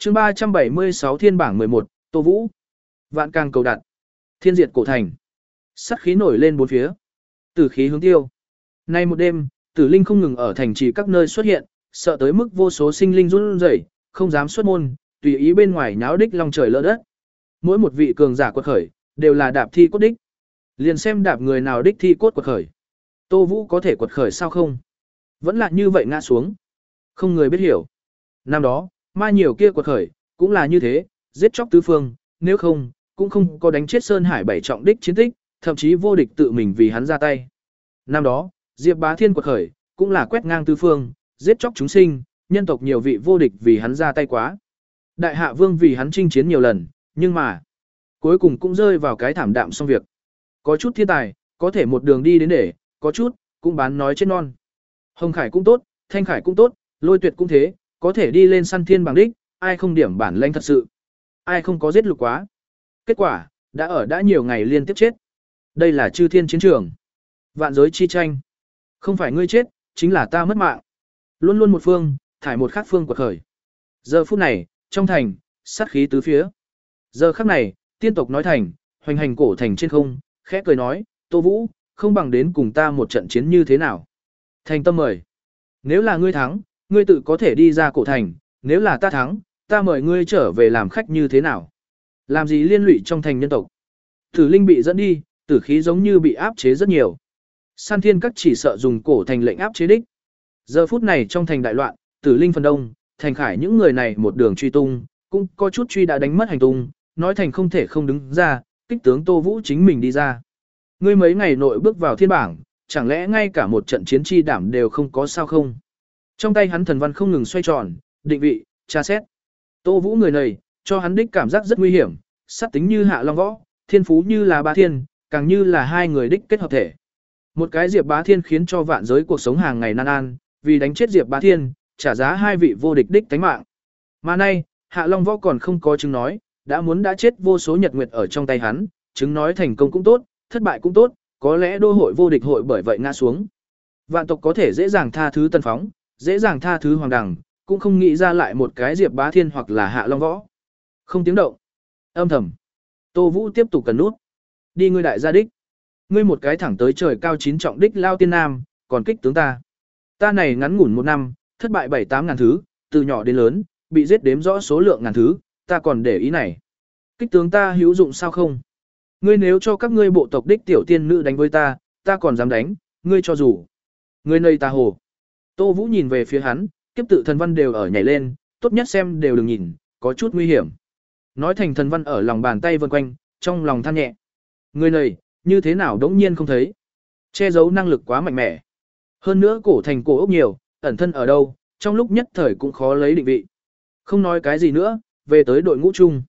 chương 376 thiên bảng 11, Tô Vũ. Vạn càng cầu đặt. Thiên diệt cổ thành. Sắc khí nổi lên bốn phía. Tử khí hướng tiêu. Nay một đêm, tử linh không ngừng ở thành trì các nơi xuất hiện, sợ tới mức vô số sinh linh run rẩy, không dám xuất môn, tùy ý bên ngoài nháo đích long trời lỡ đất. Mỗi một vị cường giả quật khởi, đều là đạp thi cốt đích. Liền xem đạp người nào đích thi cốt quật khởi. Tô Vũ có thể quật khởi sao không? Vẫn là như vậy ngã xuống. Không người biết hiểu. Năm đó, ma nhiều kia quật khởi, cũng là như thế, giết chóc tứ phương, nếu không, cũng không có đánh chết Sơn Hải bảy trọng đích chiến tích, thậm chí vô địch tự mình vì hắn ra tay. Năm đó, Diệp Bá Thiên quật khởi, cũng là quét ngang tứ phương, giết chóc chúng sinh, nhân tộc nhiều vị vô địch vì hắn ra tay quá. Đại hạ vương vì hắn chinh chiến nhiều lần, nhưng mà, cuối cùng cũng rơi vào cái thảm đạm xong việc. Có chút thiên tài, có thể một đường đi đến để, có chút, cũng bán nói chết non. Hồng Khải cũng tốt, Thanh Khải cũng tốt, lôi tuyệt cũng thế, có thể đi lên săn thiên bằng đích, ai không điểm bản lĩnh thật sự. Ai không có giết lục quá. Kết quả, đã ở đã nhiều ngày liên tiếp chết. Đây là chư thiên chiến trường. Vạn giới chi tranh. Không phải ngươi chết, chính là ta mất mạng. Luôn luôn một phương, thải một khác phương của khởi. Giờ phút này, trong thành, sát khí tứ phía. Giờ khắc này, tiên tộc nói thành, hoành hành cổ thành trên không, khẽ cười nói, Tô Vũ, không bằng đến cùng ta một trận chiến như thế nào. Thành tâm mời. Nếu là ngươi thắng, ngươi tự có thể đi ra cổ thành, nếu là ta thắng, ta mời ngươi trở về làm khách như thế nào. Làm gì liên lụy trong thành nhân tộc. Tử linh bị dẫn đi, tử khí giống như bị áp chế rất nhiều. San thiên các chỉ sợ dùng cổ thành lệnh áp chế đích. Giờ phút này trong thành đại loạn, tử linh phần đông, thành khải những người này một đường truy tung, cũng có chút truy đã đánh mất hành tung, nói thành không thể không đứng ra, kích tướng Tô Vũ chính mình đi ra. Ngươi mấy ngày nội bước vào thiên bảng, chẳng lẽ ngay cả một trận chiến chi đảm đều không có sao không? Trong tay hắn thần văn không ngừng xoay tròn, định vị, tra xét. Tô Vũ người này, cho hắn đích cảm giác rất nguy hiểm, sát tính như hạ long võ, thiên phú như là ba thiên, càng như là hai người đích kết hợp thể. Một cái Diệp Bá Thiên khiến cho vạn giới cuộc sống hàng ngày nan an, vì đánh chết Diệp Bá Thiên, trả giá hai vị vô địch đích tánh mạng. Mà nay, Hạ Long Võ còn không có chứng nói, đã muốn đã chết vô số nhật nguyệt ở trong tay hắn, chứng nói thành công cũng tốt, thất bại cũng tốt, có lẽ đô hội vô địch hội bởi vậy ngã xuống. Vạn tộc có thể dễ dàng tha thứ tân phóng, dễ dàng tha thứ hoàng đằng cũng không nghĩ ra lại một cái Diệp Bá Thiên hoặc là Hạ Long Võ. Không tiếng động. Âm thầm. Tô Vũ tiếp tục cần nút. Đi ngươi đại gia đích. Ngươi một cái thẳng tới trời cao chín trọng đích lao tiên nam, còn kích tướng ta. Ta này ngắn ngủn một năm, thất bại bảy tám ngàn thứ, từ nhỏ đến lớn, bị giết đếm rõ số lượng ngàn thứ, ta còn để ý này. Kích tướng ta hữu dụng sao không? Ngươi nếu cho các ngươi bộ tộc đích tiểu tiên nữ đánh với ta, ta còn dám đánh, ngươi cho dù. Ngươi nơi ta hồ. Tô Vũ nhìn về phía hắn, kiếp tự thần văn đều ở nhảy lên, tốt nhất xem đều đừng nhìn, có chút nguy hiểm. Nói thành thần văn ở lòng bàn tay vần quanh, trong lòng than nhẹ. Người này, như thế nào đống nhiên không thấy. Che giấu năng lực quá mạnh mẽ. Hơn nữa cổ thành cổ ốc nhiều, ẩn thân ở đâu, trong lúc nhất thời cũng khó lấy định vị. Không nói cái gì nữa, về tới đội ngũ chung.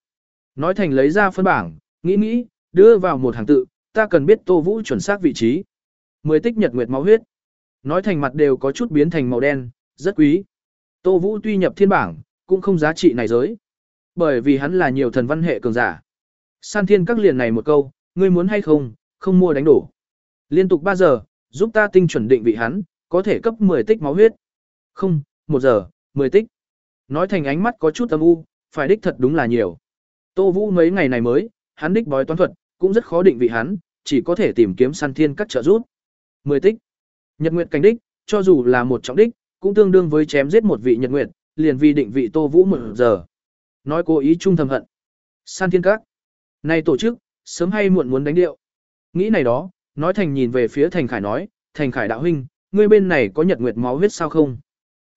Nói thành lấy ra phân bảng, nghĩ nghĩ, đưa vào một hàng tự, ta cần biết Tô Vũ chuẩn xác vị trí. Mười tích nhật nguyệt máu huyết. Nói thành mặt đều có chút biến thành màu đen, rất quý. Tô Vũ tuy nhập thiên bảng, cũng không giá trị này giới. Bởi vì hắn là nhiều thần văn hệ cường giả. San thiên các liền này một câu, ngươi muốn hay không, không mua đánh đổ. Liên tục 3 giờ, giúp ta tinh chuẩn định vị hắn, có thể cấp 10 tích máu huyết. Không, 1 giờ, 10 tích. Nói thành ánh mắt có chút âm u, phải đích thật đúng là nhiều. Tô Vũ mấy ngày này mới, hắn đích bói toán thuật, cũng rất khó định vị hắn, chỉ có thể tìm kiếm săn thiên các trợ giúp. 10 tích. Nhật Nguyệt cảnh đích, cho dù là một trọng đích, cũng tương đương với chém giết một vị Nhật Nguyệt, liền vì định vị Tô Vũ một giờ. Nói cố ý trung thầm hận. San thiên các. Này tổ chức, sớm hay muộn muốn đánh điệu. Nghĩ này đó, nói thành nhìn về phía Thành Khải nói, Thành Khải đạo huynh, ngươi bên này có nhật nguyệt máu huyết sao không?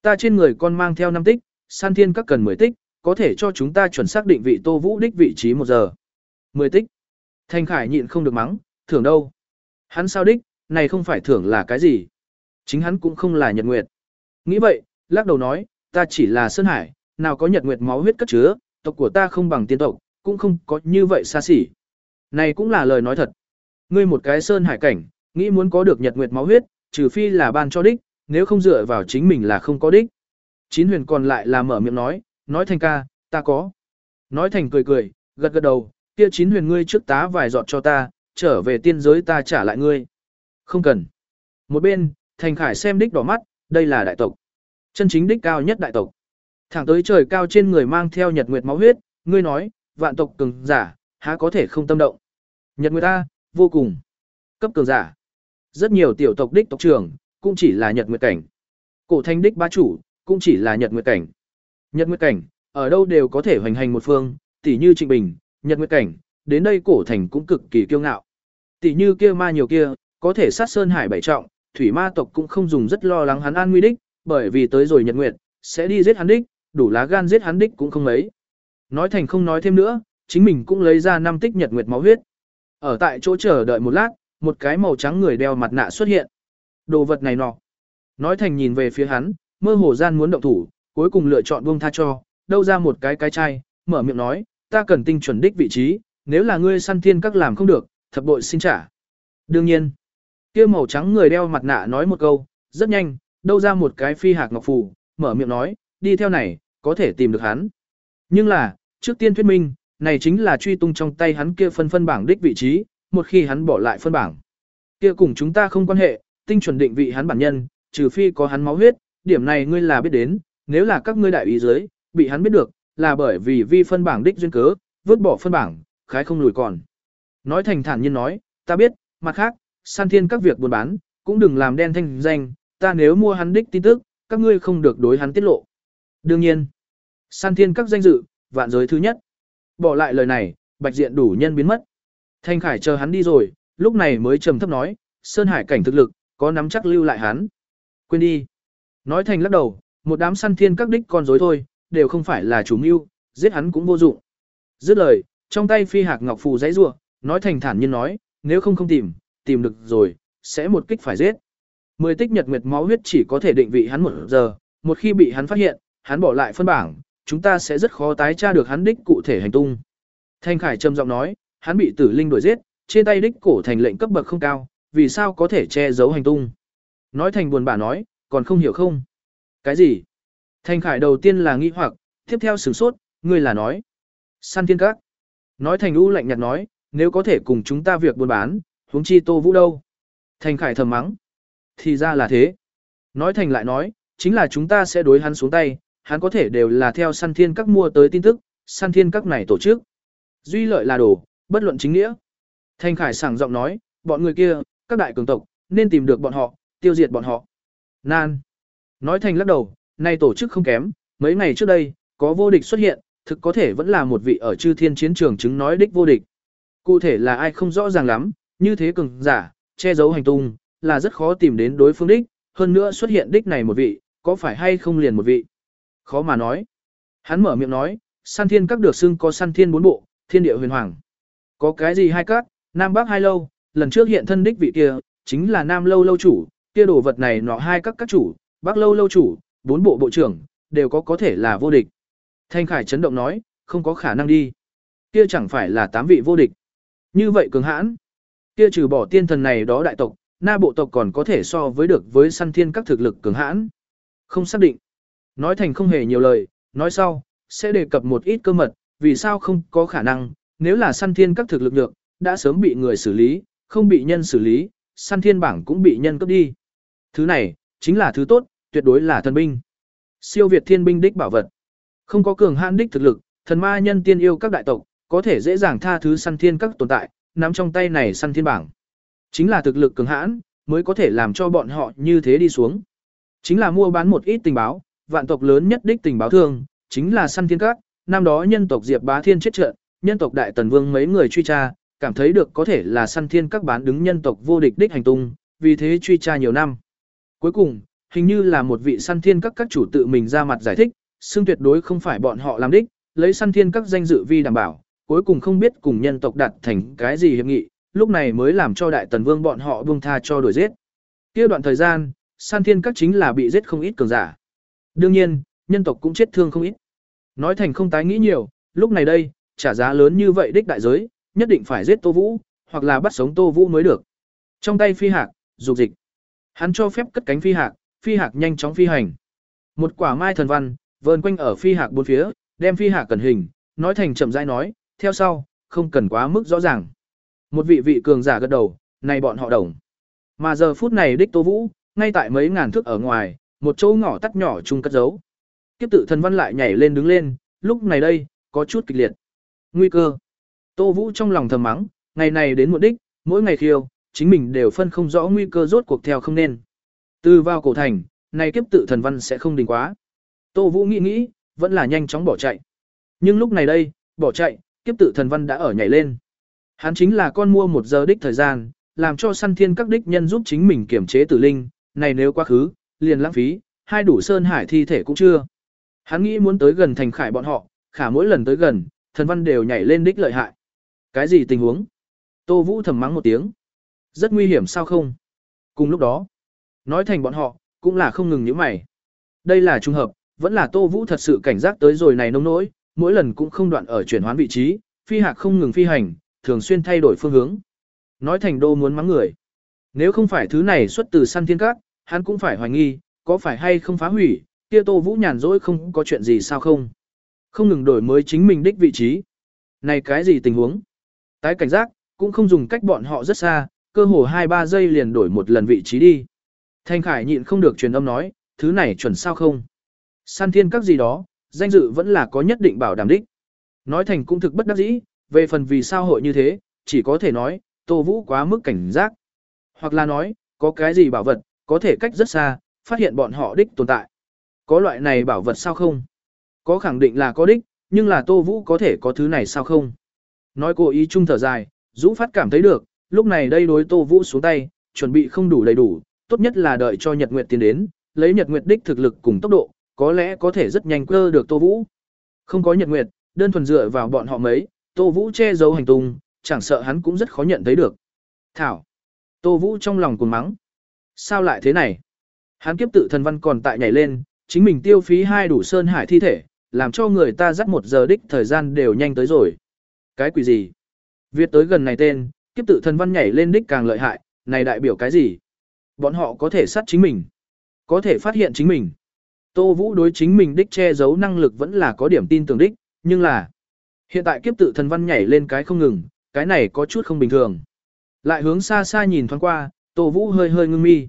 Ta trên người con mang theo 5 tích, san thiên các cần 10 tích, có thể cho chúng ta chuẩn xác định vị Tô Vũ đích vị trí một giờ. 10 tích. Thành Khải nhịn không được mắng, thưởng đâu? Hắn sao đích, này không phải thưởng là cái gì? Chính hắn cũng không là nhật nguyệt. Nghĩ vậy, lắc đầu nói, ta chỉ là Sơn Hải, nào có nhật nguyệt máu huyết cất chứa, tộc của ta không bằng tiên tộc, cũng không có như vậy xa xỉ. Này cũng là lời nói thật. Ngươi một cái Sơn Hải cảnh, nghĩ muốn có được nhật nguyệt máu huyết, trừ phi là ban cho đích, nếu không dựa vào chính mình là không có đích. Chín huyền còn lại là mở miệng nói, nói thành ca, ta có. Nói thành cười cười, gật gật đầu, kia chín huyền ngươi trước tá vài giọt cho ta, trở về tiên giới ta trả lại ngươi. Không cần. Một bên, thành khải xem đích đỏ mắt, đây là đại tộc. Chân chính đích cao nhất đại tộc. Thẳng tới trời cao trên người mang theo nhật nguyệt máu huyết, ngươi nói, vạn tộc cường giả, há có thể không tâm động. Nhật nguyệt ta, vô cùng. Cấp cường giả. Rất nhiều tiểu tộc đích tộc trưởng, cũng chỉ là nhật nguyệt cảnh. Cổ thanh đích bá chủ, cũng chỉ là nhật nguyệt cảnh. Nhật nguyệt cảnh, ở đâu đều có thể hoành hành một phương, tỷ như Trịnh Bình, nhật nguyệt cảnh, đến đây cổ thành cũng cực kỳ kiêu ngạo. Tỷ như kia ma nhiều kia, có thể sát sơn hải bảy trọng, thủy ma tộc cũng không dùng rất lo lắng hắn an nguy đích, bởi vì tới rồi nhật nguyệt, sẽ đi giết hắn đích, đủ lá gan giết hắn đích cũng không mấy. Nói thành không nói thêm nữa, chính mình cũng lấy ra năm tích nhật nguyệt máu huyết. Ở tại chỗ chờ đợi một lát, một cái màu trắng người đeo mặt nạ xuất hiện. Đồ vật này nọ. Nói thành nhìn về phía hắn, mơ hồ gian muốn động thủ, cuối cùng lựa chọn buông tha cho, đâu ra một cái cái chai, mở miệng nói, ta cần tinh chuẩn đích vị trí, nếu là ngươi săn thiên các làm không được, thập bội xin trả. Đương nhiên, kia màu trắng người đeo mặt nạ nói một câu, rất nhanh, đâu ra một cái phi hạc ngọc phù, mở miệng nói, đi theo này, có thể tìm được hắn. Nhưng là, trước tiên thuyết minh, này chính là truy tung trong tay hắn kia phân phân bảng đích vị trí, một khi hắn bỏ lại phân bảng. Kia cùng chúng ta không quan hệ, tinh chuẩn định vị hắn bản nhân, trừ phi có hắn máu huyết, điểm này ngươi là biết đến, nếu là các ngươi đại ý dưới, bị hắn biết được, là bởi vì vi phân bảng đích duyên cớ, vứt bỏ phân bảng, khái không lùi còn. Nói thành thản nhiên nói, ta biết, mặt khác, san thiên các việc buôn bán, cũng đừng làm đen thanh danh, ta nếu mua hắn đích tin tức, các ngươi không được đối hắn tiết lộ. Đương nhiên, san thiên các danh dự, vạn giới thứ nhất. Bỏ lại lời này, bạch diện đủ nhân biến mất. Thanh Khải chờ hắn đi rồi, lúc này mới trầm thấp nói, Sơn Hải cảnh thực lực, có nắm chắc lưu lại hắn. Quên đi. Nói thành lắc đầu, một đám săn thiên các đích con rối thôi, đều không phải là chủ mưu, giết hắn cũng vô dụng. Dứt lời, trong tay phi hạc ngọc phù giấy rủa, nói thành thản nhiên nói, nếu không không tìm, tìm được rồi, sẽ một kích phải giết. Mười tích nhật nguyệt máu huyết chỉ có thể định vị hắn một giờ, một khi bị hắn phát hiện, hắn bỏ lại phân bảng, chúng ta sẽ rất khó tái tra được hắn đích cụ thể hành tung. Thanh Khải trầm giọng nói, hắn bị tử linh đuổi giết, trên tay đích cổ thành lệnh cấp bậc không cao, vì sao có thể che giấu hành tung. Nói thành buồn bã nói, còn không hiểu không? Cái gì? Thanh Khải đầu tiên là nghi hoặc, tiếp theo sửng sốt, ngươi là nói. San thiên các. Nói thành u lạnh nhạt nói, nếu có thể cùng chúng ta việc buôn bán, huống chi tô vũ đâu. thành Khải thầm mắng. Thì ra là thế. Nói thành lại nói, chính là chúng ta sẽ đối hắn xuống tay, hắn có thể đều là theo săn thiên các mua tới tin tức, săn thiên các này tổ chức. Duy lợi là đồ, bất luận chính nghĩa. thành Khải sảng giọng nói, bọn người kia, các đại cường tộc, nên tìm được bọn họ, tiêu diệt bọn họ. Nan. Nói thành lắc đầu, nay tổ chức không kém, mấy ngày trước đây, có vô địch xuất hiện, thực có thể vẫn là một vị ở chư thiên chiến trường chứng nói đích vô địch. Cụ thể là ai không rõ ràng lắm, như thế cường giả, che giấu hành tung, là rất khó tìm đến đối phương đích, hơn nữa xuất hiện đích này một vị, có phải hay không liền một vị. Khó mà nói. Hắn mở miệng nói, săn thiên các được xưng có săn thiên bốn bộ, thiên địa huyền hoàng. Có cái gì hai các, nam bắc hai lâu, lần trước hiện thân đích vị kia, chính là nam lâu lâu chủ, kia đồ vật này nọ hai các các chủ, bắc lâu lâu chủ, bốn bộ bộ trưởng, đều có có thể là vô địch. Thanh Khải chấn động nói, không có khả năng đi. Kia chẳng phải là tám vị vô địch. Như vậy cường hãn. Kia trừ bỏ tiên thần này đó đại tộc, na bộ tộc còn có thể so với được với săn thiên các thực lực cường hãn. Không xác định. Nói thành không hề nhiều lời, nói sau, sẽ đề cập một ít cơ mật, vì sao không có khả năng, nếu là săn thiên các thực lực được đã sớm bị người xử lý, không bị nhân xử lý, săn thiên bảng cũng bị nhân cấp đi. Thứ này, chính là thứ tốt, tuyệt đối là thần binh. Siêu Việt thiên binh đích bảo vật. Không có cường hãn đích thực lực, thần ma nhân tiên yêu các đại tộc, có thể dễ dàng tha thứ săn thiên các tồn tại, nắm trong tay này săn thiên bảng. Chính là thực lực cường hãn, mới có thể làm cho bọn họ như thế đi xuống. Chính là mua bán một ít tình báo, vạn tộc lớn nhất đích tình báo thương, chính là săn thiên các, năm đó nhân tộc Diệp Bá Thiên chết trận, nhân tộc Đại Tần Vương mấy người truy tra, cảm thấy được có thể là săn thiên các bán đứng nhân tộc vô địch đích hành tung, vì thế truy tra nhiều năm. Cuối cùng, hình như là một vị săn thiên các các chủ tự mình ra mặt giải thích, xương tuyệt đối không phải bọn họ làm đích, lấy săn thiên các danh dự vi đảm bảo, cuối cùng không biết cùng nhân tộc đạt thành cái gì hiệp nghị, lúc này mới làm cho đại tần vương bọn họ buông tha cho đuổi giết. Kia đoạn thời gian, san thiên các chính là bị giết không ít cường giả. Đương nhiên, nhân tộc cũng chết thương không ít. Nói thành không tái nghĩ nhiều, lúc này đây, trả giá lớn như vậy đích đại giới, nhất định phải giết Tô Vũ, hoặc là bắt sống Tô Vũ mới được. Trong tay phi hạc, dục dịch. Hắn cho phép cất cánh phi hạc, phi hạc nhanh chóng phi hành. Một quả mai thần văn, vờn quanh ở phi hạc bốn phía, đem phi hạc cẩn hình, nói thành chậm rãi nói, theo sau, không cần quá mức rõ ràng. Một vị vị cường giả gật đầu, này bọn họ đồng. Mà giờ phút này đích Tô Vũ, ngay tại mấy ngàn thước ở ngoài, một chỗ ngõ tắt nhỏ chung cất giấu. kiếp tự thần văn lại nhảy lên đứng lên, lúc này đây, có chút kịch liệt. Nguy cơ. Tô Vũ trong lòng thầm mắng, ngày này đến muộn đích, mỗi ngày khiêu, chính mình đều phân không rõ nguy cơ rốt cuộc theo không nên. Từ vào cổ thành, này kiếp tự thần văn sẽ không đình quá. Tô Vũ nghĩ nghĩ, vẫn là nhanh chóng bỏ chạy. Nhưng lúc này đây, bỏ chạy, kiếp tự thần văn đã ở nhảy lên. Hắn chính là con mua một giờ đích thời gian, làm cho săn thiên các đích nhân giúp chính mình kiểm chế tử linh, này nếu quá khứ, liền lãng phí, hai đủ sơn hải thi thể cũng chưa. Hắn nghĩ muốn tới gần thành khải bọn họ, khả mỗi lần tới gần, thần văn đều nhảy lên đích lợi hại. Cái gì tình huống? Tô Vũ thầm mắng một tiếng. Rất nguy hiểm sao không? Cùng lúc đó, nói thành bọn họ, cũng là không ngừng những mày. Đây là trùng hợp, vẫn là Tô Vũ thật sự cảnh giác tới rồi này nông nỗi, mỗi lần cũng không đoạn ở chuyển hoán vị trí, phi hạc không ngừng phi hành, thường xuyên thay đổi phương hướng. Nói thành đô muốn mắng người. Nếu không phải thứ này xuất từ săn thiên các, hắn cũng phải hoài nghi, có phải hay không phá hủy, kia Tô Vũ nhàn rỗi không có chuyện gì sao không. Không ngừng đổi mới chính mình đích vị trí. Này cái gì tình huống? Tái cảnh giác, cũng không dùng cách bọn họ rất xa, cơ hồ 2-3 giây liền đổi một lần vị trí đi. Thanh Khải nhịn không được truyền âm nói, thứ này chuẩn sao không? San thiên các gì đó, danh dự vẫn là có nhất định bảo đảm đích. Nói thành cũng thực bất đắc dĩ, về phần vì sao hội như thế, chỉ có thể nói, Tô Vũ quá mức cảnh giác. Hoặc là nói, có cái gì bảo vật, có thể cách rất xa, phát hiện bọn họ đích tồn tại. Có loại này bảo vật sao không? Có khẳng định là có đích, nhưng là Tô Vũ có thể có thứ này sao không? Nói cô ý chung thở dài, Dũ phát cảm thấy được, lúc này đây đối Tô Vũ xuống tay, chuẩn bị không đủ đầy đủ, tốt nhất là đợi cho Nhật Nguyệt tiến đến, lấy Nhật Nguyệt đích thực lực cùng tốc độ, có lẽ có thể rất nhanh cơ được Tô Vũ. Không có Nhật Nguyệt, đơn thuần dựa vào bọn họ mấy, Tô Vũ che giấu hành tung, chẳng sợ hắn cũng rất khó nhận thấy được. Thảo. Tô Vũ trong lòng cuồng mắng. Sao lại thế này? Hắn kiếp tự thần văn còn tại nhảy lên, chính mình tiêu phí hai đủ sơn hải thi thể, làm cho người ta dắt một giờ đích thời gian đều nhanh tới rồi. Cái quỷ gì? Việt tới gần này tên, kiếp tự thần văn nhảy lên đích càng lợi hại, này đại biểu cái gì? Bọn họ có thể sát chính mình, có thể phát hiện chính mình. Tô Vũ đối chính mình đích che giấu năng lực vẫn là có điểm tin tưởng đích, nhưng là hiện tại kiếp tự thần văn nhảy lên cái không ngừng, cái này có chút không bình thường. Lại hướng xa xa nhìn thoáng qua, Tô Vũ hơi hơi ngưng mi.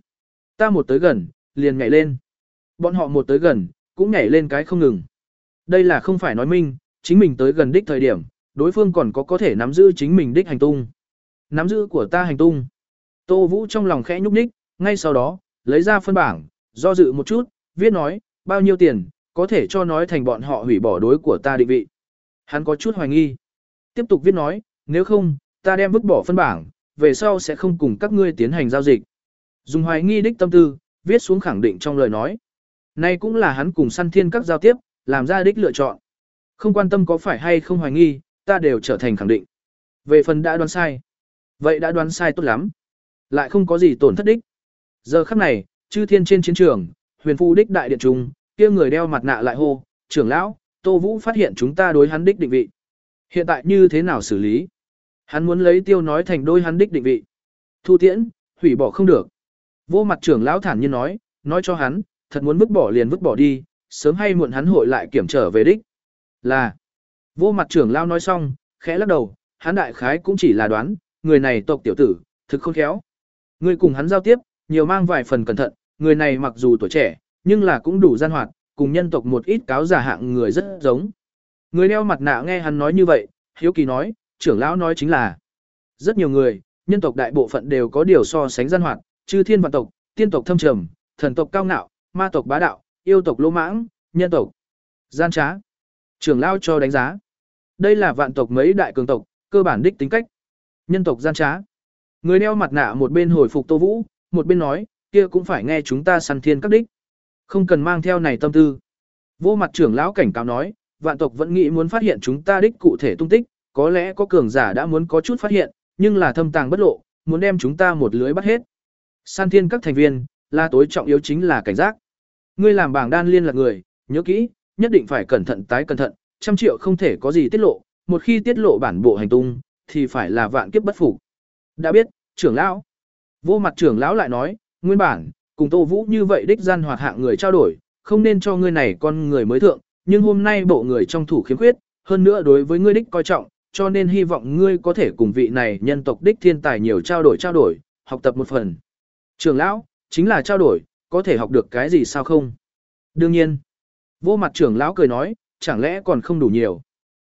Ta một tới gần, liền nhảy lên. Bọn họ một tới gần, cũng nhảy lên cái không ngừng. Đây là không phải nói minh, chính mình tới gần đích thời điểm, đối phương còn có có thể nắm giữ chính mình đích hành tung. Nắm giữ của ta hành tung. Tô Vũ trong lòng khẽ nhúc nhích, ngay sau đó, lấy ra phân bảng, do dự một chút, viết nói, bao nhiêu tiền, có thể cho nói thành bọn họ hủy bỏ đối của ta định vị. Hắn có chút hoài nghi. Tiếp tục viết nói, nếu không, ta đem vứt bỏ phân bảng, về sau sẽ không cùng các ngươi tiến hành giao dịch. Dùng hoài nghi đích tâm tư, viết xuống khẳng định trong lời nói. nay cũng là hắn cùng săn thiên các giao tiếp, làm ra đích lựa chọn. Không quan tâm có phải hay không hoài nghi, ta đều trở thành khẳng định. Về phần đã đoán sai. Vậy đã đoán sai tốt lắm. Lại không có gì tổn thất đích. Giờ khắc này, chư thiên trên chiến trường, huyền phu đích đại điện trung, kia người đeo mặt nạ lại hô, trưởng lão, Tô Vũ phát hiện chúng ta đối hắn đích định vị. Hiện tại như thế nào xử lý? Hắn muốn lấy tiêu nói thành đôi hắn đích định vị. Thu tiễn, hủy bỏ không được. Vô mặt trưởng lão thản nhiên nói, nói cho hắn, thật muốn vứt bỏ liền vứt bỏ đi, sớm hay muộn hắn hội lại kiểm trở về đích. Là, vô mặt trưởng lão nói xong, khẽ lắc đầu, hắn đại khái cũng chỉ là đoán, người này tộc tiểu tử, thực khôn khéo. Người cùng hắn giao tiếp, nhiều mang vài phần cẩn thận, người này mặc dù tuổi trẻ, nhưng là cũng đủ gian hoạt, cùng nhân tộc một ít cáo giả hạng người rất giống. Người đeo mặt nạ nghe hắn nói như vậy, hiếu kỳ nói, trưởng lão nói chính là rất nhiều người, nhân tộc đại bộ phận đều có điều so sánh gian hoạt, chư thiên vạn tộc, tiên tộc thâm trầm, thần tộc cao ngạo, ma tộc bá đạo, yêu tộc lỗ mãng, nhân tộc gian trá. Trưởng lão cho đánh giá. Đây là vạn tộc mấy đại cường tộc, cơ bản đích tính cách. Nhân tộc gian trá. Người đeo mặt nạ một bên hồi phục Tô Vũ, một bên nói, kia cũng phải nghe chúng ta săn thiên các đích. Không cần mang theo này tâm tư. Vô mặt trưởng lão cảnh cáo nói, vạn tộc vẫn nghĩ muốn phát hiện chúng ta đích cụ thể tung tích, có lẽ có cường giả đã muốn có chút phát hiện, nhưng là thâm tàng bất lộ, muốn đem chúng ta một lưới bắt hết. San thiên các thành viên, là tối trọng yếu chính là cảnh giác. Ngươi làm bảng đan liên lạc người, nhớ kỹ, nhất định phải cẩn thận tái cẩn thận, trăm triệu không thể có gì tiết lộ, một khi tiết lộ bản bộ hành tung, thì phải là vạn kiếp bất phục. Đã biết, trưởng lão. Vô mặt trưởng lão lại nói, nguyên bản, cùng Tô Vũ như vậy đích gian hoạt hạng người trao đổi, không nên cho ngươi này con người mới thượng, nhưng hôm nay bộ người trong thủ khiếm khuyết, hơn nữa đối với ngươi đích coi trọng, cho nên hy vọng ngươi có thể cùng vị này nhân tộc đích thiên tài nhiều trao đổi trao đổi, học tập một phần. Trưởng lão, chính là trao đổi, có thể học được cái gì sao không? Đương nhiên. Vô mặt trưởng lão cười nói, chẳng lẽ còn không đủ nhiều.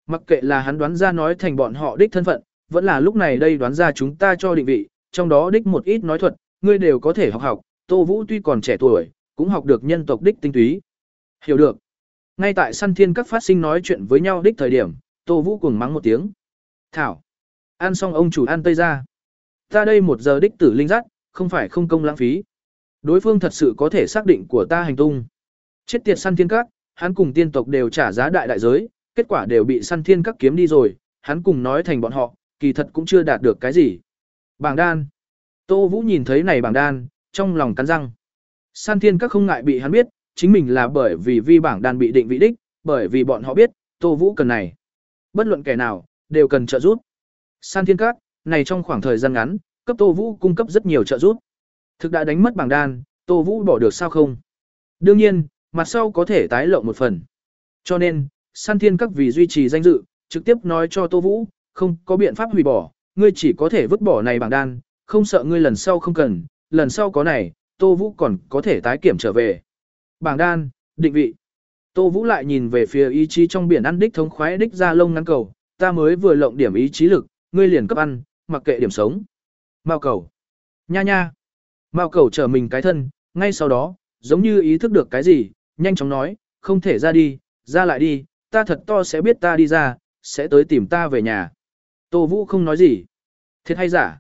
Mặc kệ là hắn đoán ra nói thành bọn họ đích thân phận, vẫn là lúc này đây đoán ra chúng ta cho định vị, trong đó đích một ít nói thuật, ngươi đều có thể học học, Tô Vũ tuy còn trẻ tuổi, cũng học được nhân tộc đích tinh túy. Hiểu được. Ngay tại săn thiên các phát sinh nói chuyện với nhau đích thời điểm, Tô Vũ cuồng mắng một tiếng. Thảo. Ăn xong ông chủ ăn tây ra. Ta đây một giờ đích tử linh giác, không phải không công lãng phí. Đối phương thật sự có thể xác định của ta hành tung. Chết tiệt săn thiên các, hắn cùng tiên tộc đều trả giá đại đại giới, kết quả đều bị săn thiên các kiếm đi rồi, hắn cùng nói thành bọn họ, kỳ thật cũng chưa đạt được cái gì. Bảng đan. Tô Vũ nhìn thấy này bảng đan, trong lòng cắn răng. San thiên các không ngại bị hắn biết, chính mình là bởi vì vi bảng đan bị định vị đích, bởi vì bọn họ biết, Tô Vũ cần này. Bất luận kẻ nào, đều cần trợ giúp. San thiên các, này trong khoảng thời gian ngắn, cấp Tô Vũ cung cấp rất nhiều trợ giúp. Thực đã đánh mất bảng đan, Tô Vũ bỏ được sao không? Đương nhiên, mặt sau có thể tái lộng một phần. Cho nên, San Thiên các vì duy trì danh dự, trực tiếp nói cho Tô Vũ, không có biện pháp hủy bỏ, ngươi chỉ có thể vứt bỏ này bảng đan, không sợ ngươi lần sau không cần, lần sau có này, Tô Vũ còn có thể tái kiểm trở về. Bảng đan, định vị. Tô Vũ lại nhìn về phía ý chí trong biển ăn đích thống khoái đích ra lông ngắn cầu, ta mới vừa lộng điểm ý chí lực, ngươi liền cấp ăn, mặc kệ điểm sống. Mao cầu. Nha nha. Mao cầu trở mình cái thân, ngay sau đó, giống như ý thức được cái gì, nhanh chóng nói, không thể ra đi, ra lại đi, ta thật to sẽ biết ta đi ra, sẽ tới tìm ta về nhà. Tô Vũ không nói gì. Thiệt hay giả?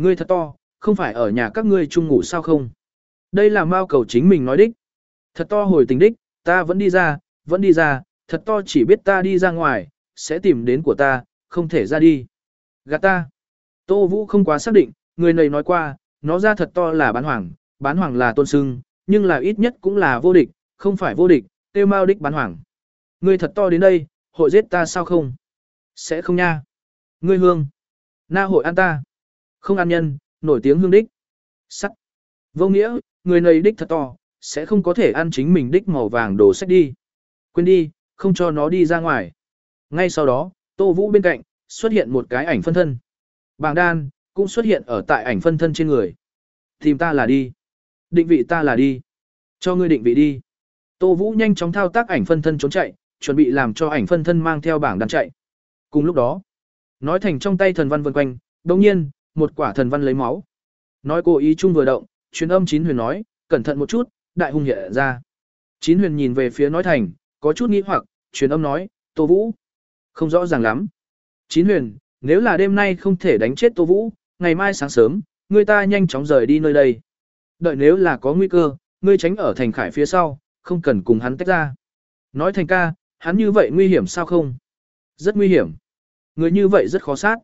Ngươi thật to, không phải ở nhà các ngươi chung ngủ sao không? Đây là Mao cầu chính mình nói đích. Thật to hồi tình đích, ta vẫn đi ra, vẫn đi ra, thật to chỉ biết ta đi ra ngoài, sẽ tìm đến của ta, không thể ra đi. Gạt ta. Tô Vũ không quá xác định, người này nói qua, nó ra thật to là bán hoàng, bán hoàng là tôn sưng, nhưng là ít nhất cũng là vô địch, không phải vô địch, tiêu mao đích bán hoàng. Ngươi thật to đến đây, hội giết ta sao không? Sẽ không nha. Ngươi hương. Na hội ăn ta. Không ăn nhân, nổi tiếng hương đích. Sắt. Vô nghĩa, người này đích thật to, sẽ không có thể ăn chính mình đích màu vàng đồ sách đi. Quên đi, không cho nó đi ra ngoài. Ngay sau đó, Tô Vũ bên cạnh, xuất hiện một cái ảnh phân thân. Bảng đan, cũng xuất hiện ở tại ảnh phân thân trên người. Tìm ta là đi. Định vị ta là đi. Cho ngươi định vị đi. Tô Vũ nhanh chóng thao tác ảnh phân thân trốn chạy, chuẩn bị làm cho ảnh phân thân mang theo bảng đan chạy. Cùng lúc đó, nói thành trong tay thần văn vân quanh, đồng nhiên, một quả thần văn lấy máu. Nói cố ý chung vừa động, truyền âm chín huyền nói, cẩn thận một chút, đại hung hiện ra. Chín huyền nhìn về phía nói thành, có chút nghi hoặc, truyền âm nói, Tô Vũ. Không rõ ràng lắm. Chín huyền, nếu là đêm nay không thể đánh chết Tô Vũ, ngày mai sáng sớm, người ta nhanh chóng rời đi nơi đây. Đợi nếu là có nguy cơ, ngươi tránh ở thành khải phía sau, không cần cùng hắn tách ra. Nói thành ca, hắn như vậy nguy hiểm sao không? Rất nguy hiểm. Người như vậy rất khó sát.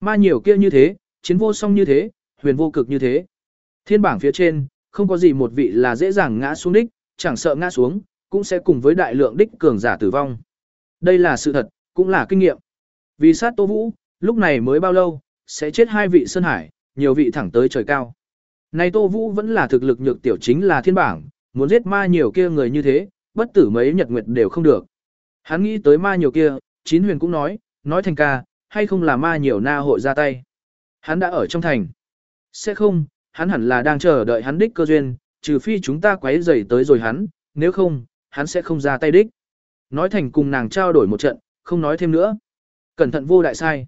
Ma nhiều kia như thế, chiến vô song như thế, huyền vô cực như thế. Thiên bảng phía trên, không có gì một vị là dễ dàng ngã xuống đích, chẳng sợ ngã xuống, cũng sẽ cùng với đại lượng đích cường giả tử vong. Đây là sự thật, cũng là kinh nghiệm. Vì sát Tô Vũ, lúc này mới bao lâu, sẽ chết hai vị Sơn Hải, nhiều vị thẳng tới trời cao. Này Tô Vũ vẫn là thực lực nhược tiểu chính là thiên bảng, muốn giết ma nhiều kia người như thế, bất tử mấy nhật nguyệt đều không được. Hắn nghĩ tới ma nhiều kia, chín huyền cũng nói, nói thành ca, hay không là ma nhiều na hội ra tay. Hắn đã ở trong thành. Sẽ không, hắn hẳn là đang chờ đợi hắn đích cơ duyên, trừ phi chúng ta quấy rầy tới rồi hắn, nếu không, hắn sẽ không ra tay đích. Nói thành cùng nàng trao đổi một trận, không nói thêm nữa. Cẩn thận vô đại sai.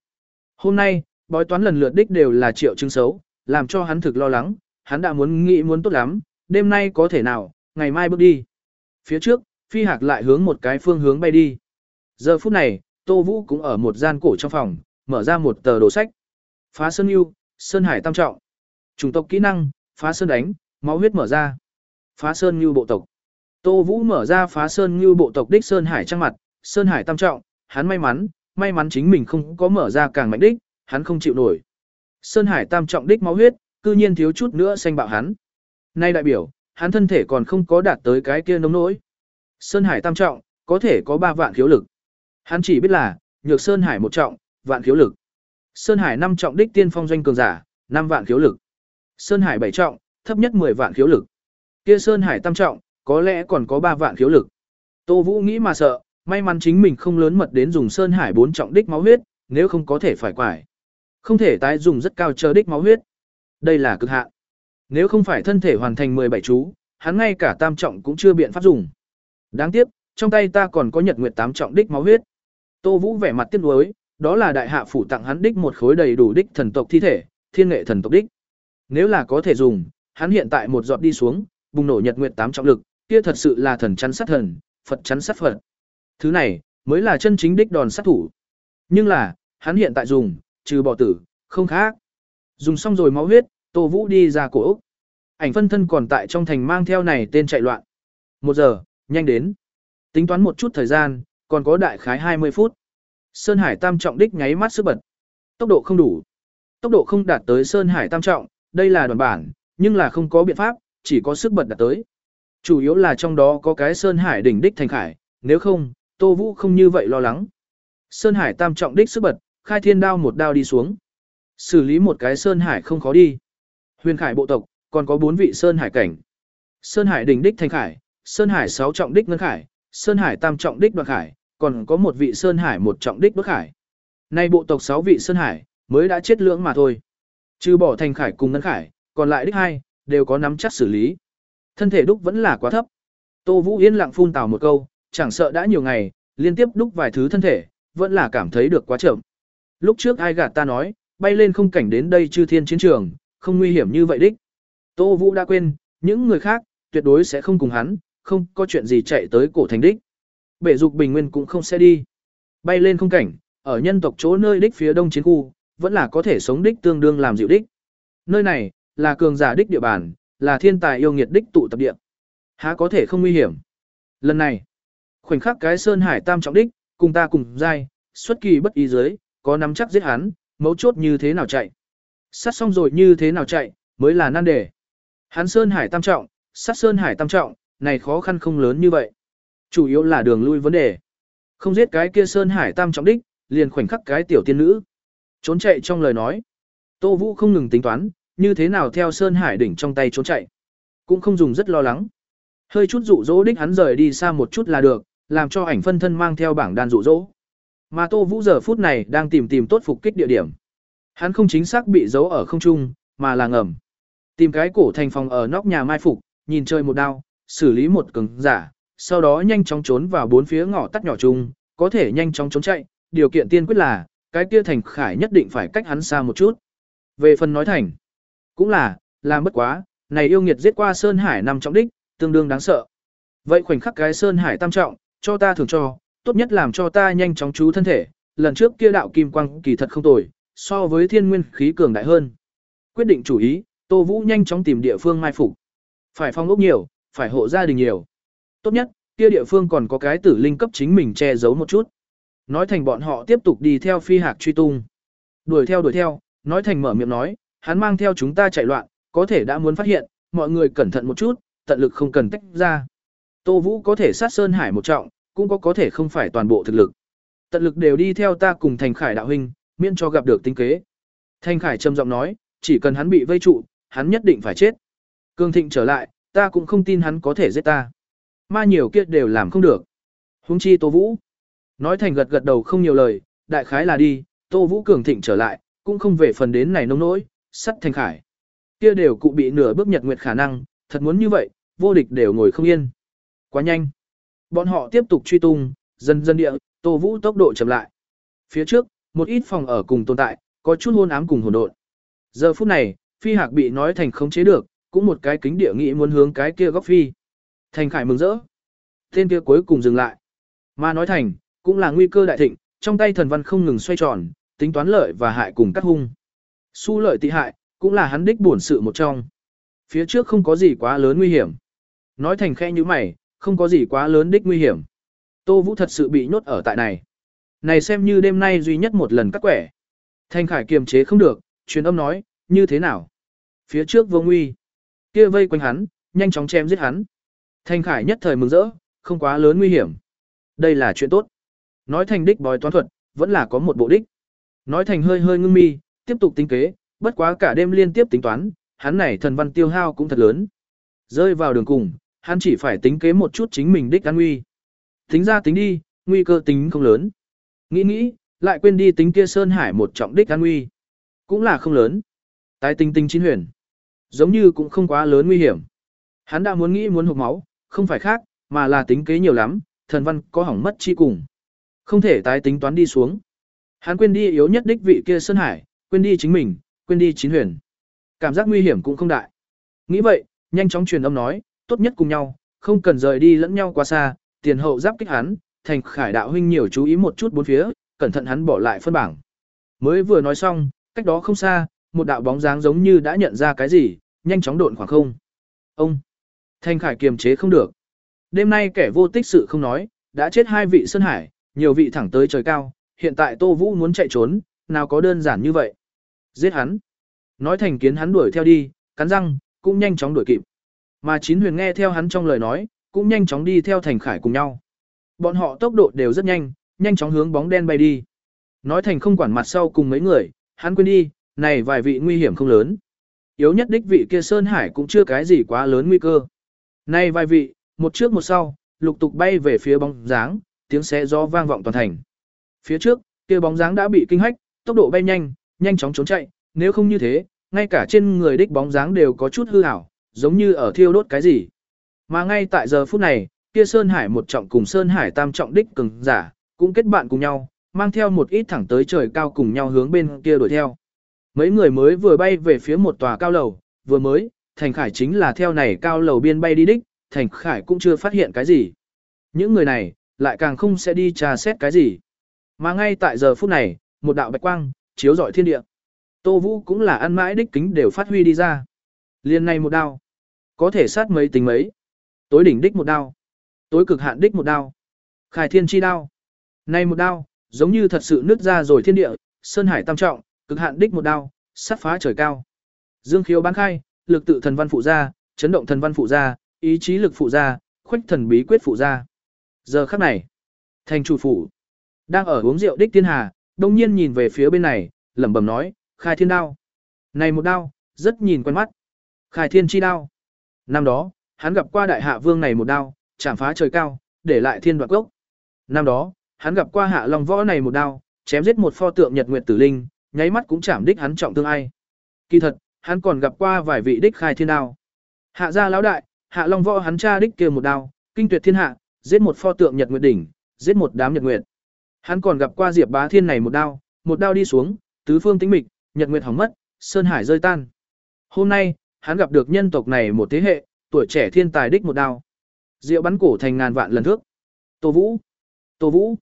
Hôm nay, bói toán lần lượt đích đều là triệu chứng xấu, làm cho hắn thực lo lắng, hắn đã muốn nghĩ muốn tốt lắm, đêm nay có thể nào, ngày mai bước đi. Phía trước, phi hạc lại hướng một cái phương hướng bay đi. Giờ phút này, Tô Vũ cũng ở một gian cổ trong phòng, mở ra một tờ đồ sách. Phá Sơn Yêu, Sơn Hải Tam Trọng. Chủng tộc kỹ năng, phá Sơn đánh, máu huyết mở ra. Phá Sơn Như bộ tộc. Tô Vũ mở ra phá Sơn Như bộ tộc đích Sơn Hải trang mặt, Sơn Hải Tam Trọng, hắn may mắn, may mắn chính mình không có mở ra càng mạnh đích, hắn không chịu nổi. Sơn Hải Tam Trọng đích máu huyết, cư nhiên thiếu chút nữa xanh bạo hắn. Nay đại biểu, hắn thân thể còn không có đạt tới cái kia nông nỗi. Sơn Hải Tam Trọng, có thể có 3 vạn khiếu lực. Hắn chỉ biết là, nhược Sơn Hải một trọng, vạn khiếu lực. Sơn Hải năm trọng đích tiên phong doanh cường giả, 5 vạn khiếu lực. Sơn Hải bảy trọng, thấp nhất 10 vạn khiếu lực. Kia Sơn Hải tam trọng, có lẽ còn có 3 vạn khiếu lực. Tô Vũ nghĩ mà sợ, may mắn chính mình không lớn mật đến dùng Sơn Hải bốn trọng đích máu huyết, nếu không có thể phải quải. Không thể tái dùng rất cao chờ đích máu huyết. Đây là cực hạn. Nếu không phải thân thể hoàn thành 17 chú, hắn ngay cả tam trọng cũng chưa biện pháp dùng. Đáng tiếc, trong tay ta còn có nhật nguyệt tám trọng đích máu huyết. Tô Vũ vẻ mặt tiếc nuối, đó là đại hạ phủ tặng hắn đích một khối đầy đủ đích thần tộc thi thể, thiên nghệ thần tộc đích. Nếu là có thể dùng, hắn hiện tại một giọt đi xuống, bùng nổ nhật nguyệt tám trọng lực, kia thật sự là thần chắn sát thần, Phật chắn sát Phật. Thứ này, mới là chân chính đích đòn sát thủ. Nhưng là, hắn hiện tại dùng, trừ bỏ tử, không khác. Dùng xong rồi máu huyết, Tô Vũ đi ra cổ Úc. Ảnh phân thân còn tại trong thành mang theo này tên chạy loạn. Một giờ, nhanh đến. Tính toán một chút thời gian, còn có đại khái 20 phút. Sơn Hải Tam trọng đích nháy mắt sức bật. Tốc độ không đủ. Tốc độ không đạt tới Sơn Hải Tam trọng, đây là đoàn bản, nhưng là không có biện pháp, chỉ có sức bật đạt tới. Chủ yếu là trong đó có cái Sơn Hải đỉnh đích thành khải, nếu không, Tô Vũ không như vậy lo lắng. Sơn Hải Tam trọng đích sức bật, khai thiên đao một đao đi xuống. Xử lý một cái Sơn Hải không khó đi. Huyền Khải bộ tộc, còn có bốn vị Sơn Hải cảnh. Sơn Hải đỉnh đích thành khải, Sơn Hải sáu trọng đích ngân khải, Sơn Hải tam trọng đích đoạn khải, còn có một vị Sơn Hải một trọng đích bức khải. Nay bộ tộc sáu vị Sơn Hải, mới đã chết lưỡng mà thôi. Trừ bỏ thành khải cùng ngân khải, còn lại đích hai, đều có nắm chắc xử lý. Thân thể đúc vẫn là quá thấp. Tô Vũ yên lặng phun tào một câu, chẳng sợ đã nhiều ngày, liên tiếp đúc vài thứ thân thể, vẫn là cảm thấy được quá chậm. Lúc trước ai gạt ta nói, bay lên không cảnh đến đây chư thiên chiến trường, không nguy hiểm như vậy đích. Tô Vũ đã quên, những người khác, tuyệt đối sẽ không cùng hắn, không có chuyện gì chạy tới cổ thành đích. Bệ dục bình nguyên cũng không sẽ đi. Bay lên không cảnh, ở nhân tộc chỗ nơi đích phía đông chiến khu, vẫn là có thể sống đích tương đương làm dịu đích. Nơi này, là cường giả đích địa bàn, là thiên tài yêu nghiệt đích tụ tập địa. Há có thể không nguy hiểm. Lần này, khoảnh khắc cái sơn hải tam trọng đích, cùng ta cùng dai, xuất kỳ bất ý dưới, có nắm chắc giết hắn, mấu chốt như thế nào chạy. Sát xong rồi như thế nào chạy, mới là nan đề. Hắn sơn hải tam trọng, sát sơn hải tam trọng, này khó khăn không lớn như vậy. Chủ yếu là đường lui vấn đề. Không giết cái kia sơn hải tam trọng đích, liền khoảnh khắc cái tiểu tiên nữ. Trốn chạy trong lời nói. Tô Vũ không ngừng tính toán, như thế nào theo sơn hải đỉnh trong tay trốn chạy. Cũng không dùng rất lo lắng. Hơi chút dụ dỗ đích hắn rời đi xa một chút là được, làm cho ảnh phân thân mang theo bảng đàn dụ dỗ. Mà Tô Vũ giờ phút này đang tìm tìm tốt phục kích địa điểm. Hắn không chính xác bị giấu ở không trung, mà là ngầm. Tìm cái cổ thành phòng ở nóc nhà mai phục, nhìn chơi một đao, xử lý một cứng giả, sau đó nhanh chóng trốn vào bốn phía ngõ tắt nhỏ chung, có thể nhanh chóng trốn chạy, điều kiện tiên quyết là, cái kia thành khải nhất định phải cách hắn xa một chút. Về phần nói thành, cũng là, làm bất quá, này yêu nghiệt giết qua Sơn Hải nằm trọng đích, tương đương đáng sợ. Vậy khoảnh khắc cái Sơn Hải tam trọng, cho ta thưởng cho, tốt nhất làm cho ta nhanh chóng chú thân thể, lần trước kia đạo kim quang kỳ thật không tồi, so với thiên nguyên khí cường đại hơn. Quyết định chủ ý, Tô Vũ nhanh chóng tìm địa phương mai phục. Phải phong ốc nhiều, phải hộ gia đình nhiều. Tốt nhất, kia địa phương còn có cái tử linh cấp chính mình che giấu một chút. Nói thành bọn họ tiếp tục đi theo phi hạc truy tung. Đuổi theo đuổi theo, nói thành mở miệng nói, hắn mang theo chúng ta chạy loạn, có thể đã muốn phát hiện, mọi người cẩn thận một chút, tận lực không cần tách ra. Tô Vũ có thể sát Sơn Hải một trọng, cũng có có thể không phải toàn bộ thực lực. Tận lực đều đi theo ta cùng Thành Khải đạo huynh, miễn cho gặp được tinh kế. Thành Khải trầm giọng nói, chỉ cần hắn bị vây trụ, hắn nhất định phải chết. Cương Thịnh trở lại, ta cũng không tin hắn có thể giết ta. Ma nhiều kia đều làm không được. Hùng chi Tô Vũ. Nói thành gật gật đầu không nhiều lời, đại khái là đi, Tô Vũ cường thịnh trở lại, cũng không về phần đến này nông nỗi, sắt thành khải. Kia đều cụ bị nửa bước nhật nguyệt khả năng, thật muốn như vậy, vô địch đều ngồi không yên. Quá nhanh. Bọn họ tiếp tục truy tung, dần dần địa, Tô Vũ tốc độ chậm lại. Phía trước, một ít phòng ở cùng tồn tại, có chút hôn ám cùng hồn độn. Giờ phút này, phi hạc bị nói thành không chế được, cũng một cái kính địa nghĩ muốn hướng cái kia góc phi. Thành Khải mừng rỡ. Tên kia cuối cùng dừng lại. Mà nói thành, cũng là nguy cơ đại thịnh, trong tay thần văn không ngừng xoay tròn, tính toán lợi và hại cùng cắt hung. Su lợi tị hại, cũng là hắn đích buồn sự một trong. Phía trước không có gì quá lớn nguy hiểm. Nói thành khe như mày, không có gì quá lớn đích nguy hiểm. Tô Vũ thật sự bị nhốt ở tại này. Này xem như đêm nay duy nhất một lần cắt quẻ. Thanh Khải kiềm chế không được, truyền âm nói, như thế nào? Phía trước vô nguy. Kia vây quanh hắn, nhanh chóng chém giết hắn. Thanh Khải nhất thời mừng rỡ, không quá lớn nguy hiểm. Đây là chuyện tốt. Nói thành đích bói toán thuật, vẫn là có một bộ đích. Nói thành hơi hơi ngưng mi, tiếp tục tính kế, bất quá cả đêm liên tiếp tính toán, hắn này thần văn tiêu hao cũng thật lớn. Rơi vào đường cùng, hắn chỉ phải tính kế một chút chính mình đích an nguy. Tính ra tính đi, nguy cơ tính không lớn. Nghĩ nghĩ, lại quên đi tính kia Sơn Hải một trọng đích an nguy. Cũng là không lớn. Tái tinh tinh chín huyền. Giống như cũng không quá lớn nguy hiểm. Hắn đã muốn nghĩ muốn hụt máu, không phải khác, mà là tính kế nhiều lắm, thần văn có hỏng mất chi cùng. Không thể tái tính toán đi xuống. Hắn quên đi yếu nhất đích vị kia Sơn Hải, quên đi chính mình, quên đi chín huyền. Cảm giác nguy hiểm cũng không đại. Nghĩ vậy, nhanh chóng truyền âm nói, tốt nhất cùng nhau, không cần rời đi lẫn nhau quá xa, tiền hậu giáp kích hắn, thành khải đạo huynh nhiều chú ý một chút bốn phía, cẩn thận hắn bỏ lại phân bảng. Mới vừa nói xong, cách đó không xa, một đạo bóng dáng giống như đã nhận ra cái gì, nhanh chóng độn khoảng không. Ông! Thanh khải kiềm chế không được. Đêm nay kẻ vô tích sự không nói, đã chết hai vị Sơn Hải, nhiều vị thẳng tới trời cao, hiện tại Tô Vũ muốn chạy trốn, nào có đơn giản như vậy. Giết hắn. Nói thành kiến hắn đuổi theo đi, cắn răng, cũng nhanh chóng đuổi kịp. Mà chín huyền nghe theo hắn trong lời nói, cũng nhanh chóng đi theo thành khải cùng nhau. Bọn họ tốc độ đều rất nhanh, nhanh chóng hướng bóng đen bay đi. Nói thành không quản mặt sau cùng mấy người, hắn quên đi, này vài vị nguy hiểm không lớn. Yếu nhất đích vị kia Sơn Hải cũng chưa cái gì quá lớn nguy cơ nay vài vị, một trước một sau, lục tục bay về phía bóng dáng, tiếng xé gió vang vọng toàn thành. Phía trước, kia bóng dáng đã bị kinh hách, tốc độ bay nhanh, nhanh chóng trốn chạy, nếu không như thế, ngay cả trên người đích bóng dáng đều có chút hư ảo, giống như ở thiêu đốt cái gì. Mà ngay tại giờ phút này, kia Sơn Hải một trọng cùng Sơn Hải tam trọng đích cường giả, cũng kết bạn cùng nhau, mang theo một ít thẳng tới trời cao cùng nhau hướng bên kia đuổi theo. Mấy người mới vừa bay về phía một tòa cao lầu, vừa mới, Thành Khải chính là theo này cao lầu biên bay đi đích, Thành Khải cũng chưa phát hiện cái gì. Những người này, lại càng không sẽ đi trà xét cái gì. Mà ngay tại giờ phút này, một đạo bạch quang, chiếu rọi thiên địa. Tô Vũ cũng là ăn mãi đích kính đều phát huy đi ra. Liên này một đao, có thể sát mấy tính mấy. Tối đỉnh đích một đao, tối cực hạn đích một đao. Khải thiên chi đao. Này một đao, giống như thật sự nứt ra rồi thiên địa, sơn hải tam trọng, cực hạn đích một đao, sát phá trời cao. Dương khiếu bán khai, lực tự thần văn phụ gia, chấn động thần văn phụ gia, ý chí lực phụ gia, khuếch thần bí quyết phụ gia. Giờ khắc này, thành chủ phủ, đang ở uống rượu đích thiên hà, đông nhiên nhìn về phía bên này, lẩm bẩm nói, khai thiên đao. Này một đao, rất nhìn quen mắt. Khai thiên chi đao. Năm đó, hắn gặp qua đại hạ vương này một đao, chạm phá trời cao, để lại thiên đoạn gốc. Năm đó, hắn gặp qua hạ long võ này một đao, chém giết một pho tượng nhật nguyệt tử linh, nháy mắt cũng chạm đích hắn trọng thương ai. Kỳ thật, hắn còn gặp qua vài vị đích khai thiên đao. Hạ gia lão đại, hạ long võ hắn cha đích kia một đao, kinh tuyệt thiên hạ, giết một pho tượng nhật nguyệt đỉnh, giết một đám nhật nguyệt. Hắn còn gặp qua Diệp Bá Thiên này một đao, một đao đi xuống, tứ phương tĩnh mịch, nhật nguyệt hỏng mất, sơn hải rơi tan. Hôm nay, hắn gặp được nhân tộc này một thế hệ, tuổi trẻ thiên tài đích một đao. Diệu bắn cổ thành ngàn vạn lần thước. Tô Vũ, Tô Vũ.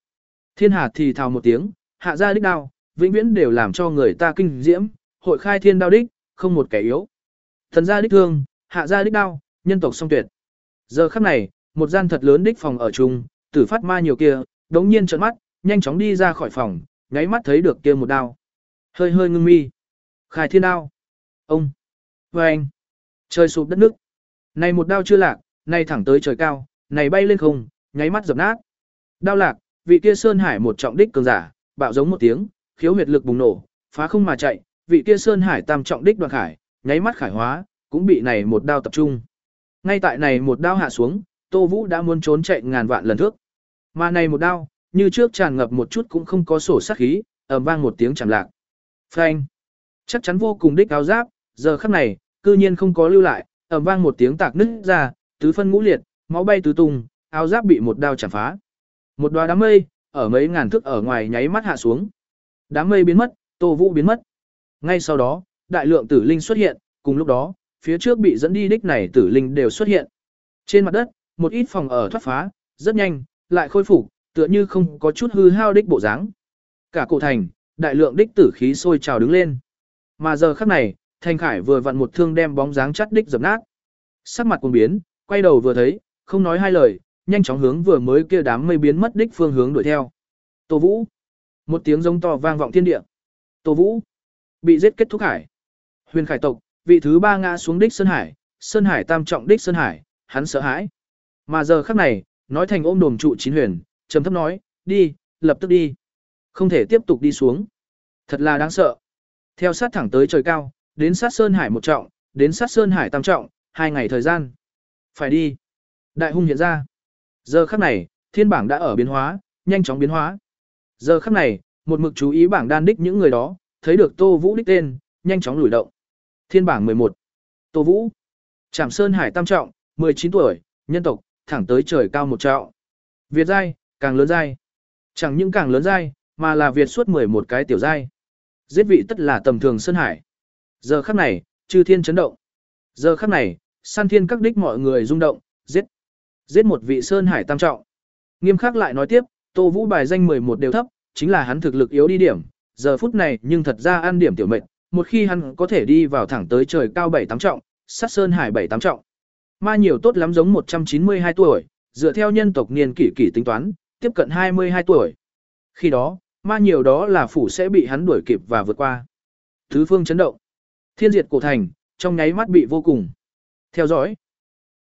Thiên Hà thì thào một tiếng, hạ ra đích đao, vĩnh viễn đều làm cho người ta kinh diễm, hội khai thiên đao đích, không một kẻ yếu. Thần gia đích thương, hạ gia đích đao, nhân tộc song tuyệt. Giờ khắc này, một gian thật lớn đích phòng ở chung, tử phát ma nhiều kia, đống nhiên trợn mắt, nhanh chóng đi ra khỏi phòng, nháy mắt thấy được kia một đao. Hơi hơi ngưng mi. Khai thiên đao. Ông. Và anh. Trời sụp đất nước. Này một đao chưa lạc, này thẳng tới trời cao, này bay lên không, nháy mắt dập nát. Đao lạc, vị kia Sơn Hải một trọng đích cường giả, bạo giống một tiếng, khiếu huyệt lực bùng nổ, phá không mà chạy, vị kia Sơn Hải tam trọng đích đoạt khải, nháy mắt khải hóa, cũng bị này một đao tập trung. Ngay tại này một đao hạ xuống, Tô Vũ đã muốn trốn chạy ngàn vạn lần thước. Mà này một đao, như trước tràn ngập một chút cũng không có sổ sát khí, ầm vang một tiếng chạm lạc. Phanh! Chắc chắn vô cùng đích áo giáp, giờ khắc này, cư nhiên không có lưu lại, ầm vang một tiếng tạc nứt ra, tứ phân ngũ liệt, máu bay tứ tung, áo giáp bị một đao chảm phá. Một đóa đám mây, ở mấy ngàn thước ở ngoài nháy mắt hạ xuống. Đám mây biến mất, Tô Vũ biến mất. Ngay sau đó, đại lượng tử linh xuất hiện, cùng lúc đó, phía trước bị dẫn đi đích này tử linh đều xuất hiện. Trên mặt đất, một ít phòng ở thoát phá, rất nhanh, lại khôi phục, tựa như không có chút hư hao đích bộ dáng. Cả cổ thành, đại lượng đích tử khí sôi trào đứng lên. Mà giờ khắc này, Thanh Khải vừa vặn một thương đem bóng dáng chắt đích dập nát. Sắc mặt cuồng biến, quay đầu vừa thấy, không nói hai lời, nhanh chóng hướng vừa mới kia đám mây biến mất đích phương hướng đuổi theo. Tô Vũ. Một tiếng giống to vang vọng thiên địa. Tô Vũ. Bị giết kết thúc hải. Huyền Khải tộc, vị thứ ba ngã xuống đích Sơn Hải, Sơn Hải tam trọng đích Sơn Hải, hắn sợ hãi. Mà giờ khắc này, nói thành ôm đồm trụ chín huyền, trầm thấp nói, đi, lập tức đi. Không thể tiếp tục đi xuống. Thật là đáng sợ. Theo sát thẳng tới trời cao, đến sát Sơn Hải một trọng, đến sát Sơn Hải tam trọng, hai ngày thời gian. Phải đi. Đại hung hiện ra. Giờ khắc này, thiên bảng đã ở biến hóa, nhanh chóng biến hóa. Giờ khắc này, một mực chú ý bảng đan đích những người đó, thấy được Tô Vũ đích tên, nhanh chóng lùi động. Thiên bảng 11. Tô Vũ. Trảm Sơn Hải Tam Trọng, 19 tuổi, nhân tộc, thẳng tới trời cao một trọng. Việt giai, càng lớn giai. Chẳng những càng lớn giai, mà là Việt suốt 11 cái tiểu giai. Giết vị tất là tầm thường sơn hải. Giờ khắc này, chư thiên chấn động. Giờ khắc này, san thiên các đích mọi người rung động, giết. Giết một vị sơn hải tam trọng. Nghiêm khắc lại nói tiếp, Tô Vũ bài danh 11 đều thấp, chính là hắn thực lực yếu đi điểm, giờ phút này nhưng thật ra ăn điểm tiểu mệnh, một khi hắn có thể đi vào thẳng tới trời cao 7 tám trọng, sát sơn hải 7 tám trọng. Ma nhiều tốt lắm giống 192 tuổi, dựa theo nhân tộc niên kỷ kỷ tính toán, tiếp cận 22 tuổi. Khi đó, ma nhiều đó là phủ sẽ bị hắn đuổi kịp và vượt qua. Thứ phương chấn động. Thiên diệt cổ thành, trong nháy mắt bị vô cùng. Theo dõi.